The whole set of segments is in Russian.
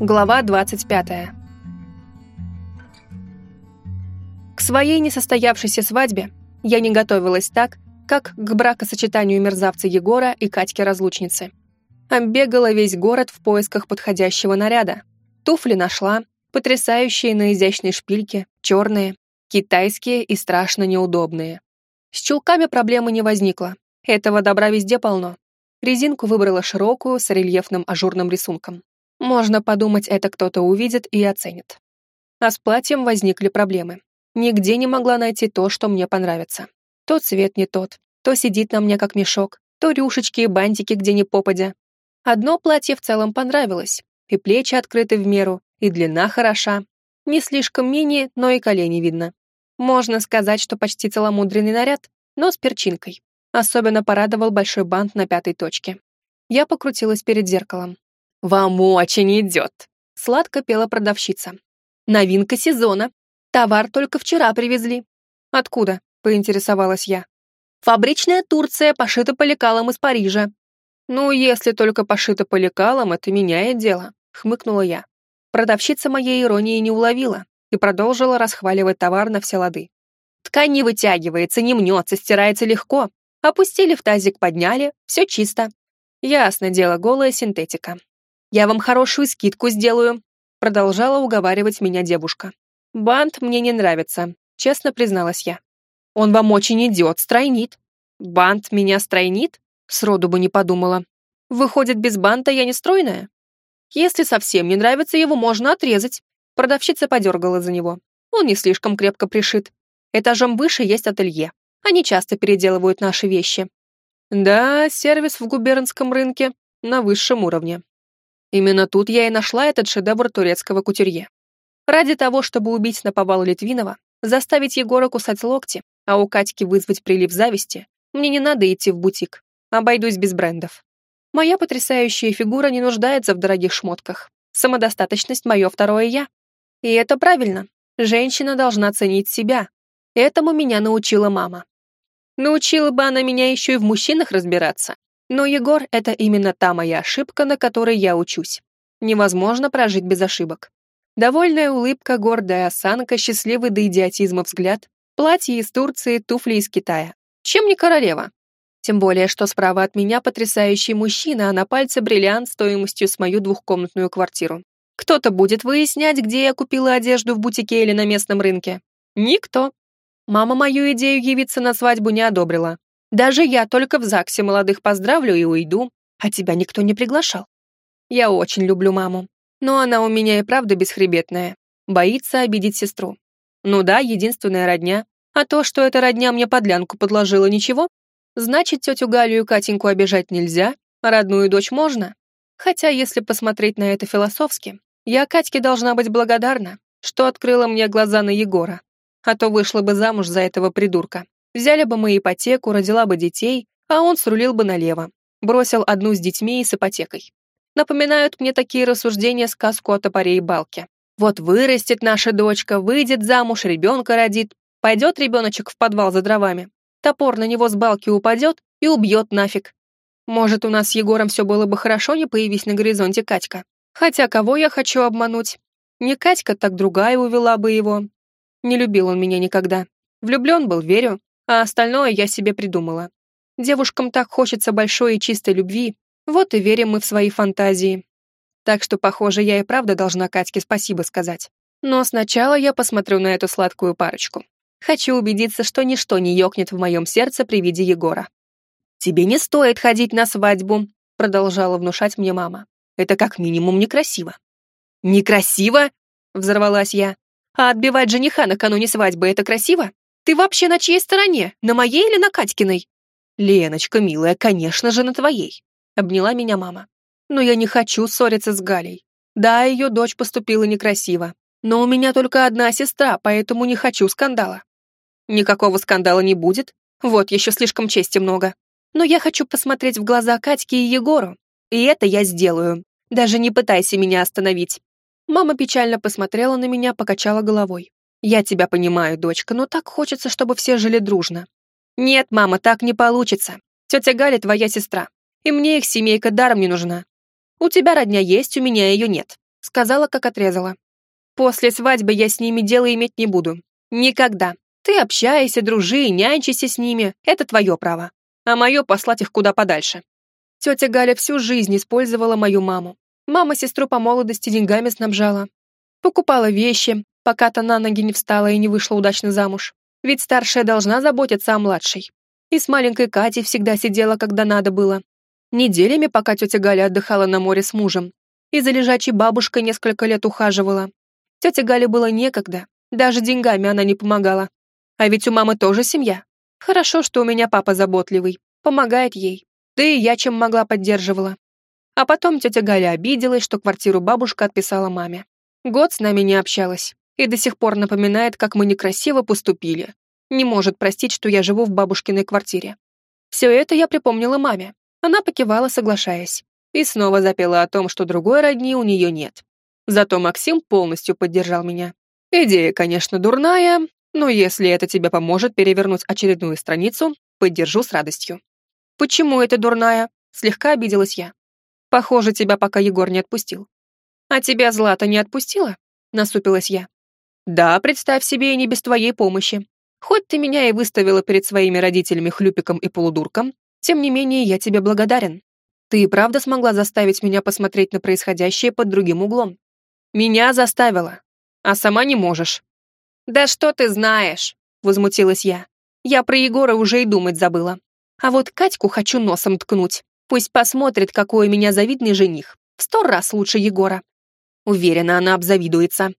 Глава 25. К своей несостоявшейся свадьбе я не готовилась так, как к бракосочетанию мерзавца Егора и Катьки-разлучницы. Оббегала весь город в поисках подходящего наряда. Туфли нашла, потрясающие на изящной шпильке, черные, китайские и страшно неудобные. С чулками проблемы не возникло. Этого добра везде полно. Резинку выбрала широкую, с рельефным ажурным рисунком. Можно подумать, это кто-то увидит и оценит. А с платьем возникли проблемы. Нигде не могла найти то, что мне понравится. То цвет не тот, то сидит на мне как мешок, то рюшечки и бантики где ни попадя. Одно платье в целом понравилось, и плечи открыты в меру, и длина хороша. Не слишком мини, но и колени видно. Можно сказать, что почти целомудренный наряд, но с перчинкой. Особенно порадовал большой бант на пятой точке. Я покрутилась перед зеркалом. «Вам очень идет!» — сладко пела продавщица. «Новинка сезона. Товар только вчера привезли». «Откуда?» — поинтересовалась я. «Фабричная Турция, пошита по лекалам из Парижа». «Ну, если только пошита по лекалам, это меняет дело», — хмыкнула я. Продавщица моей иронии не уловила и продолжила расхваливать товар на все лады. «Ткань не вытягивается, не мнется, стирается легко. Опустили в тазик, подняли, все чисто. Ясно дело, голая синтетика. Я вам хорошую скидку сделаю», — продолжала уговаривать меня девушка. «Бант мне не нравится», — честно призналась я. «Он вам очень идет, стройнит». «Бант меня стройнит?» Сроду бы не подумала. «Выходит, без банта я не стройная?» «Если совсем не нравится, его можно отрезать». Продавщица подергала за него. Он не слишком крепко пришит. Этажом выше есть ателье. Они часто переделывают наши вещи. Да, сервис в губернском рынке на высшем уровне. Именно тут я и нашла этот шедевр турецкого кутюрье. Ради того, чтобы убить наповал Литвинова, заставить Егора кусать локти, а у Катьки вызвать прилив зависти, мне не надо идти в бутик. Обойдусь без брендов. Моя потрясающая фигура не нуждается в дорогих шмотках. Самодостаточность — мое второе «я». И это правильно. Женщина должна ценить себя. Этому меня научила мама. Научила бы она меня еще и в мужчинах разбираться. Но Егор — это именно та моя ошибка, на которой я учусь. Невозможно прожить без ошибок. Довольная улыбка, гордая осанка, счастливый до идиотизма взгляд, платье из Турции, туфли из Китая. Чем не королева? Тем более, что справа от меня потрясающий мужчина, а на пальце бриллиант стоимостью с мою двухкомнатную квартиру. Кто-то будет выяснять, где я купила одежду в бутике или на местном рынке? Никто. Мама мою идею явиться на свадьбу не одобрила. Даже я только в ЗАГСе молодых поздравлю и уйду, а тебя никто не приглашал. Я очень люблю маму, но она у меня и правда бесхребетная, боится обидеть сестру. Ну да, единственная родня, а то, что эта родня мне подлянку подложила, ничего? Значит, тетю Галю и Катеньку обижать нельзя, а родную дочь можно. Хотя, если посмотреть на это философски, я Катьке должна быть благодарна, что открыла мне глаза на Егора, а то вышла бы замуж за этого придурка. Взяли бы мы ипотеку, родила бы детей, а он срулил бы налево. Бросил одну с детьми и с ипотекой. Напоминают мне такие рассуждения сказку о топоре и балке. Вот вырастет наша дочка, выйдет замуж, ребенка родит, пойдет ребеночек в подвал за дровами. Топор на него с балки упадет и убьет нафиг. Может, у нас с Егором все было бы хорошо, не появись на горизонте Катька. Хотя кого я хочу обмануть? Не Катька, так другая увела бы его. Не любил он меня никогда. Влюблен был, верю, а остальное я себе придумала. Девушкам так хочется большой и чистой любви, вот и верим мы в свои фантазии. Так что, похоже, я и правда должна Катьке спасибо сказать. Но сначала я посмотрю на эту сладкую парочку. Хочу убедиться, что ничто не ёкнет в моем сердце при виде Егора. «Тебе не стоит ходить на свадьбу», — продолжала внушать мне мама. «Это как минимум некрасиво». «Некрасиво?» — взорвалась я. «А отбивать жениха накануне свадьбы — это красиво?» Ты вообще на чьей стороне? На моей или на Катькиной?» «Леночка, милая, конечно же, на твоей», — обняла меня мама. «Но я не хочу ссориться с Галей. Да, ее дочь поступила некрасиво, но у меня только одна сестра, поэтому не хочу скандала». «Никакого скандала не будет. Вот, еще слишком чести много. Но я хочу посмотреть в глаза Катьке и Егору. И это я сделаю. Даже не пытайся меня остановить». Мама печально посмотрела на меня, покачала головой. «Я тебя понимаю, дочка, но так хочется, чтобы все жили дружно». «Нет, мама, так не получится. Тетя Галя твоя сестра, и мне их семейка даром не нужна. У тебя родня есть, у меня ее нет. Сказала, как отрезала. После свадьбы я с ними дело иметь не буду. Никогда. Ты общайся, дружи, нянчися с ними. Это твое право. А мое послать их куда подальше. Тетя Галя всю жизнь использовала мою маму. Мама сестру по молодости деньгами снабжала. Покупала вещи, пока та на ноги не встала и не вышла удачно замуж. Ведь старшая должна заботиться о младшей. И с маленькой Катей всегда сидела, когда надо было. Неделями, пока тетя Галя отдыхала на море с мужем. И за лежачей бабушкой несколько лет ухаживала. Тете Гале было некогда, даже деньгами она не помогала. А ведь у мамы тоже семья. Хорошо, что у меня папа заботливый, помогает ей. Да и я чем могла поддерживала. А потом тетя Галя обиделась, что квартиру бабушка отписала маме. Год с нами не общалась и до сих пор напоминает, как мы некрасиво поступили. Не может простить, что я живу в бабушкиной квартире. Все это я припомнила маме. Она покивала, соглашаясь. И снова запела о том, что другой родни у нее нет. Зато Максим полностью поддержал меня. Идея, конечно, дурная, но если это тебе поможет перевернуть очередную страницу, поддержу с радостью. Почему это дурная? Слегка обиделась я. Похоже, тебя пока Егор не отпустил. А тебя Злата не отпустила? Насупилась я. Да, представь себе, и не без твоей помощи. Хоть ты меня и выставила перед своими родителями хлюпиком и полудурком, тем не менее я тебе благодарен. Ты и правда смогла заставить меня посмотреть на происходящее под другим углом. Меня заставила. А сама не можешь. Да что ты знаешь? Возмутилась я. Я про Егора уже и думать забыла. А вот Катьку хочу носом ткнуть. Пусть посмотрит, какой у меня завидный жених. В сто раз лучше Егора. Уверена, она обзавидуется.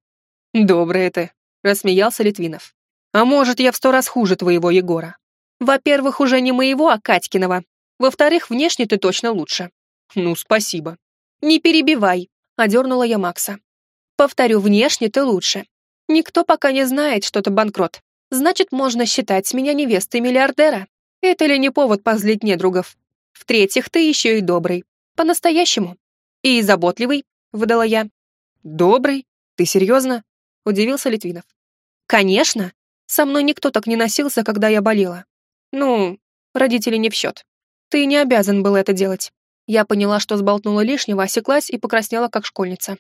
Добрая ты, рассмеялся Литвинов. А может, я в сто раз хуже твоего Егора? Во-первых, уже не моего, а Катькиного. Во-вторых, внешне ты точно лучше. Ну, спасибо. Не перебивай, одернула я Макса. Повторю, внешне ты лучше. Никто пока не знает, что ты банкрот. Значит, можно считать меня невестой миллиардера. Это ли не повод позлить недругов? В-третьих, ты еще и добрый. По-настоящему. И заботливый, выдала я. Добрый? Ты серьезно? Удивился Литвинов. Конечно. Со мной никто так не носился, когда я болела. Ну, родители не в счет. Ты не обязан был это делать. Я поняла, что сболтнула лишнего, осеклась и покраснела, как школьница.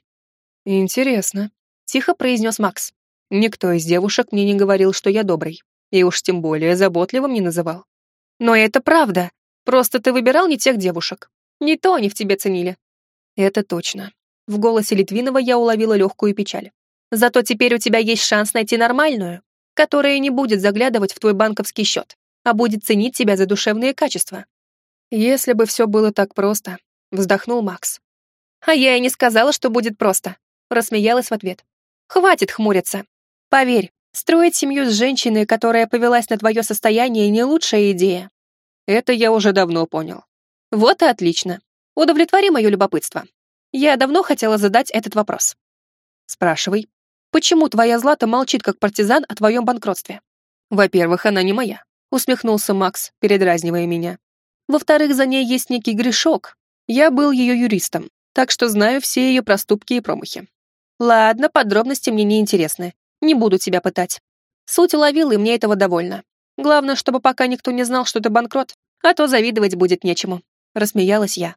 «Интересно», — тихо произнес Макс. «Никто из девушек мне не говорил, что я добрый, и уж тем более заботливым не называл». «Но это правда. Просто ты выбирал не тех девушек. Не то они в тебе ценили». «Это точно». В голосе Литвинова я уловила легкую печаль. «Зато теперь у тебя есть шанс найти нормальную, которая не будет заглядывать в твой банковский счет, а будет ценить тебя за душевные качества». «Если бы все было так просто», — вздохнул Макс. «А я и не сказала, что будет просто», Рассмеялась в ответ. «Хватит хмуриться. Поверь, строить семью с женщиной, которая повелась на твое состояние, не лучшая идея». Это я уже давно понял. Вот и отлично. Удовлетвори мое любопытство. Я давно хотела задать этот вопрос. Спрашивай. Почему твоя Злата молчит как партизан о твоем банкротстве? Во-первых, она не моя, усмехнулся Макс, передразнивая меня. Во-вторых, за ней есть некий грешок. Я был ее юристом, так что знаю все ее проступки и промахи. Ладно, подробности мне не интересны. Не буду тебя пытать. Суть уловил, и мне этого довольно. Главное, чтобы пока никто не знал, что ты банкрот, а то завидовать будет нечему. Рассмеялась я.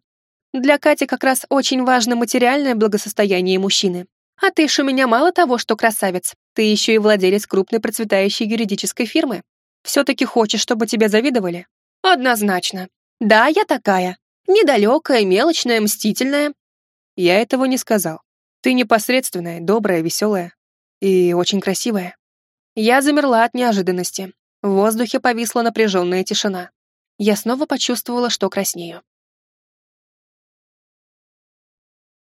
Для Кати как раз очень важно материальное благосостояние мужчины. А ты ж у меня мало того, что красавец, ты еще и владелец крупной процветающей юридической фирмы. Все-таки хочешь, чтобы тебя завидовали? Однозначно. Да, я такая. Недалекая, мелочная, мстительная. Я этого не сказал. Ты непосредственная, добрая, веселая и очень красивая. Я замерла от неожиданности. В воздухе повисла напряженная тишина. Я снова почувствовала, что краснею.